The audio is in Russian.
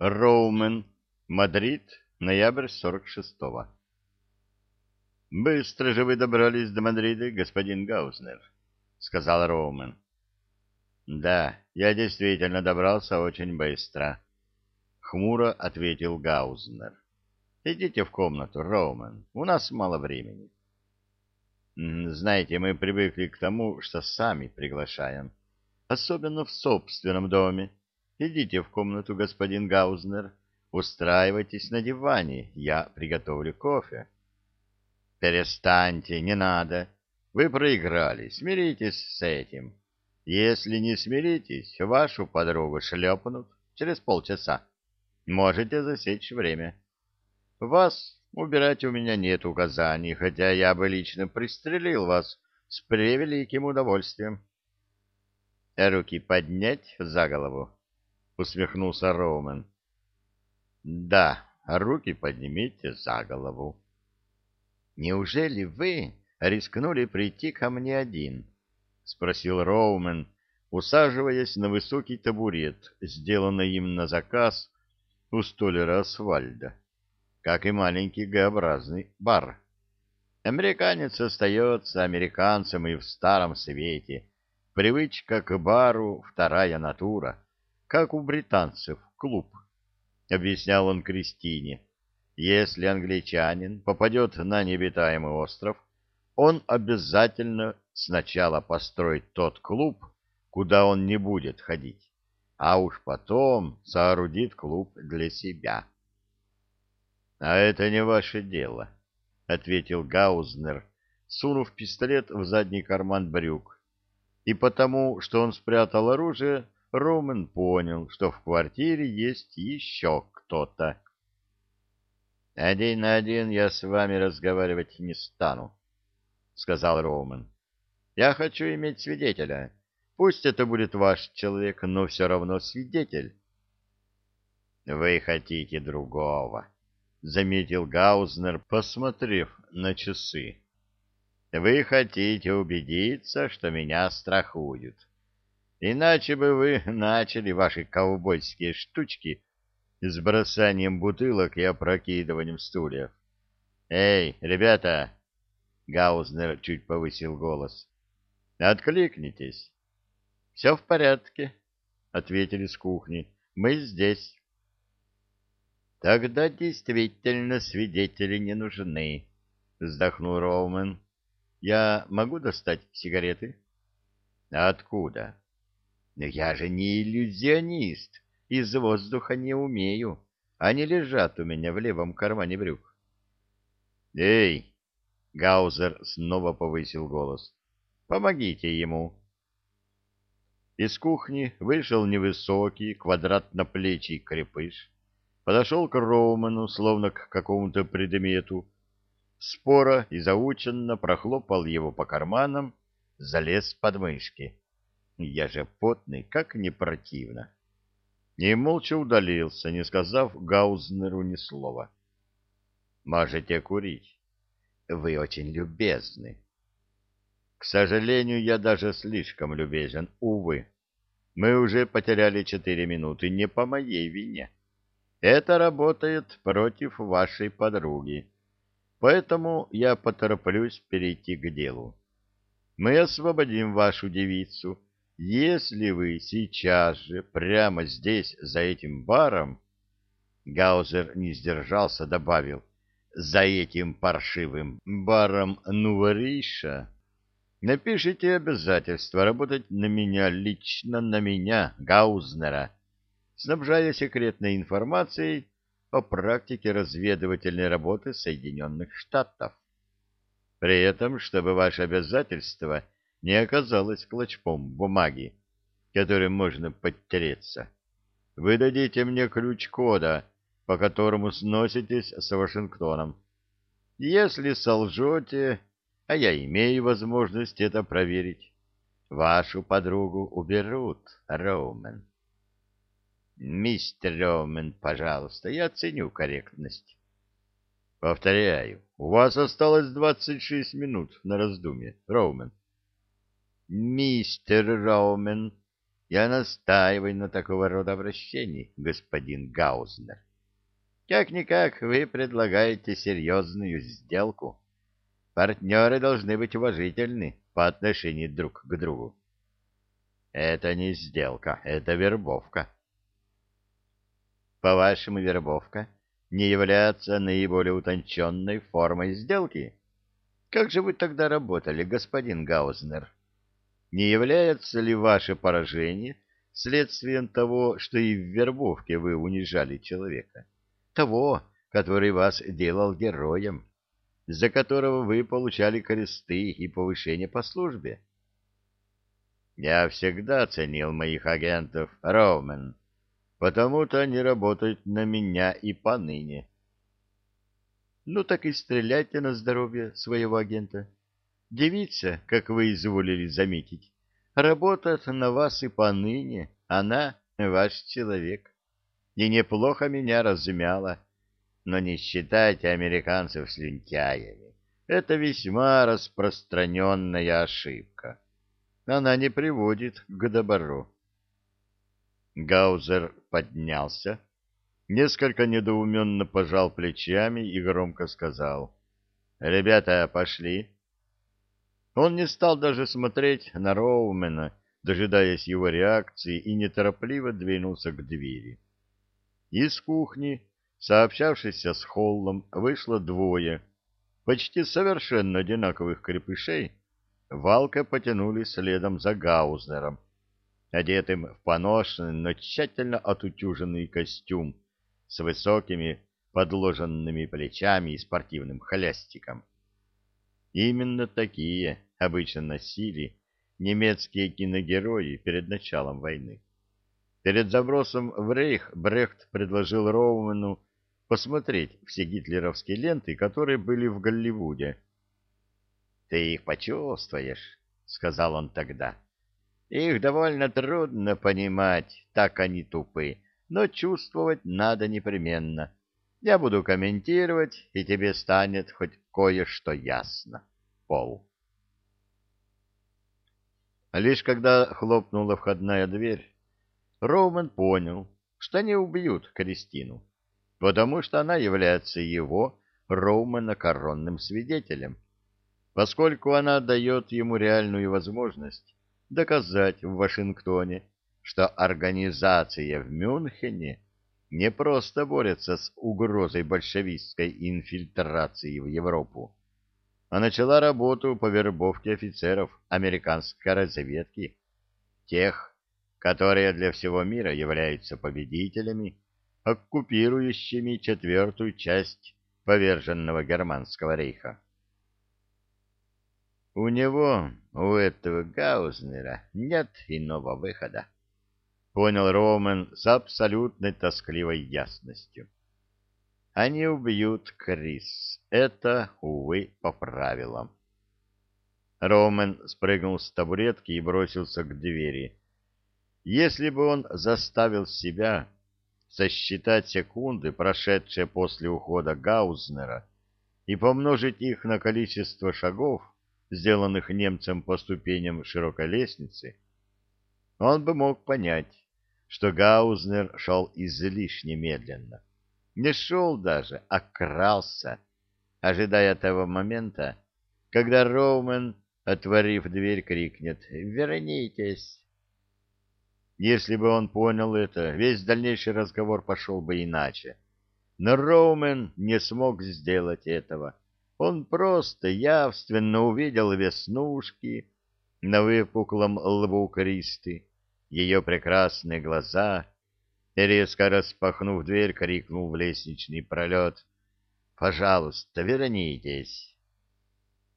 Роумен, Мадрид, ноябрь 46-го. «Быстро же вы добрались до Мадрида, господин Гаузнер», — сказал Роумен. «Да, я действительно добрался очень быстро», — хмуро ответил Гаузнер. «Идите в комнату, Роумен, у нас мало времени». «Знаете, мы привыкли к тому, что сами приглашаем, особенно в собственном доме. Идите в комнату, господин Гаузнер, устраивайтесь на диване, я приготовлю кофе». «Перестаньте, не надо. Вы проиграли, смиритесь с этим. Если не смиритесь, вашу подругу шлепнут через полчаса. Можете засечь время. Вас убирать у меня нет указаний, хотя я бы лично пристрелил вас с превеликим удовольствием». «Руки поднять за голову?» — усмехнулся Роумен. «Да, руки поднимите за голову». «Неужели вы рискнули прийти ко мне один?» — спросил Роумен, усаживаясь на высокий табурет, сделанный им на заказ у столяра Асфальда, как и маленький Г-образный бар. Американец остается американцем и в старом свете. Привычка к бару — вторая натура, как у британцев клуб, — объяснял он Кристине. Если англичанин попадет на необитаемый остров, он обязательно сначала построит тот клуб, куда он не будет ходить, а уж потом соорудит клуб для себя. — А это не ваше дело, — ответил Гаузнер, сунув пистолет в задний карман брюк. И потому, что он спрятал оружие, Ромен понял, что в квартире есть еще кто-то. «Один на один я с вами разговаривать не стану», — сказал Роуман. «Я хочу иметь свидетеля. Пусть это будет ваш человек, но все равно свидетель». «Вы хотите другого», — заметил Гаузнер, посмотрев на часы. «Вы хотите убедиться, что меня страхуют. Иначе бы вы начали ваши ковбойские штучки с бросанием бутылок и опрокидыванием стульев. «Эй, ребята!» — Гаузнер чуть повысил голос. «Откликнитесь!» «Все в порядке», — ответили с кухни. «Мы здесь». «Тогда действительно свидетели не нужны», — вздохнул Роумен. «Я могу достать сигареты?» «Откуда?» «Я же не иллюзионист из воздуха не умею. Они лежат у меня в левом кармане брюк. «Эй!» — Гаузер снова повысил голос. «Помогите ему!» Из кухни вышел невысокий, квадратноплечий крепыш, подошел к Роуману, словно к какому-то предмету, спора и заученно прохлопал его по карманам, залез под мышки. Я же потный, как не противно и молча удалился, не сказав Гаузнеру ни слова. «Можете курить. Вы очень любезны». «К сожалению, я даже слишком любезен, увы. Мы уже потеряли четыре минуты, не по моей вине. Это работает против вашей подруги, поэтому я потороплюсь перейти к делу. Мы освободим вашу девицу» Если вы сейчас же, прямо здесь, за этим баром, Гаузер не сдержался, добавил, за этим паршивым баром Нувариша, напишите обязательство работать на меня, лично на меня, Гаузнера, снабжая секретной информацией о практике разведывательной работы Соединенных Штатов. При этом, чтобы ваше обязательство — не оказалось клочком бумаги, которым можно подтереться. Вы дадите мне ключ кода, по которому сноситесь с Вашингтоном. Если солжете, а я имею возможность это проверить, вашу подругу уберут, Роумен. Мистер Роумен, пожалуйста, я ценю корректность. Повторяю, у вас осталось двадцать шесть минут на раздумье, Роумен. «Мистер Роумен», Я настаиваю на такого рода обращении, господин Гаузнер. Как-никак вы предлагаете серьезную сделку. Партнеры должны быть уважительны по отношению друг к другу. Это не сделка, это вербовка. По-вашему, вербовка не является наиболее утонченной формой сделки? Как же вы тогда работали, господин Гаузнер? Не является ли ваше поражение следствием того, что и в вербовке вы унижали человека? Того, который вас делал героем, за которого вы получали кресты и повышение по службе? Я всегда ценил моих агентов, Роумен, потому-то они работают на меня и поныне. Ну так и стреляйте на здоровье своего агента. Девица, как вы изволили заметить, работает на вас и поныне, она ваш человек. И неплохо меня размяла, но не считайте американцев слюнтяями. Это весьма распространенная ошибка. Она не приводит к добру. Гаузер поднялся, несколько недоуменно пожал плечами и громко сказал. — Ребята, пошли. Он не стал даже смотреть на Роумена, дожидаясь его реакции, и неторопливо двинулся к двери. Из кухни, сообщавшейся с Холлом, вышло двое, почти совершенно одинаковых крепышей, Валка потянули следом за Гаузнером, одетым в поношенный, но тщательно отутюженный костюм с высокими подложенными плечами и спортивным хлястиком. Именно такие обычно носили немецкие киногерои перед началом войны. Перед забросом в Рейх Брехт предложил Роумену посмотреть все гитлеровские ленты, которые были в Голливуде. «Ты их почувствуешь», — сказал он тогда. «Их довольно трудно понимать, так они тупы, но чувствовать надо непременно. Я буду комментировать, и тебе станет хоть кое-что ясно. Пол. Лишь когда хлопнула входная дверь, Роуман понял, что они убьют Кристину, потому что она является его, Роумана, коронным свидетелем, поскольку она дает ему реальную возможность доказать в Вашингтоне, что организация в Мюнхене не просто борется с угрозой большевистской инфильтрации в Европу, а начала работу по вербовке офицеров американской разведки, тех, которые для всего мира являются победителями, оккупирующими четвертую часть поверженного германского рейха. У него, у этого Гаузнера, нет иного выхода понял Роман с абсолютной тоскливой ясностью. Они убьют Крис. Это, увы, по правилам. Роман спрыгнул с табуретки и бросился к двери. Если бы он заставил себя сосчитать секунды, прошедшие после ухода Гаузнера, и помножить их на количество шагов, сделанных немцем по ступеням широкой лестницы, он бы мог понять, что Гаузнер шел излишне медленно. Не шел даже, а крался, ожидая того момента, когда Роумен, отворив дверь, крикнет «Вернитесь!». Если бы он понял это, весь дальнейший разговор пошел бы иначе. Но Роумен не смог сделать этого. Он просто явственно увидел веснушки на выпуклом лбу Кристи, ее прекрасные глаза, и, резко распахнув дверь, крикнул в лестничный пролет. «Пожалуйста, вернитесь!»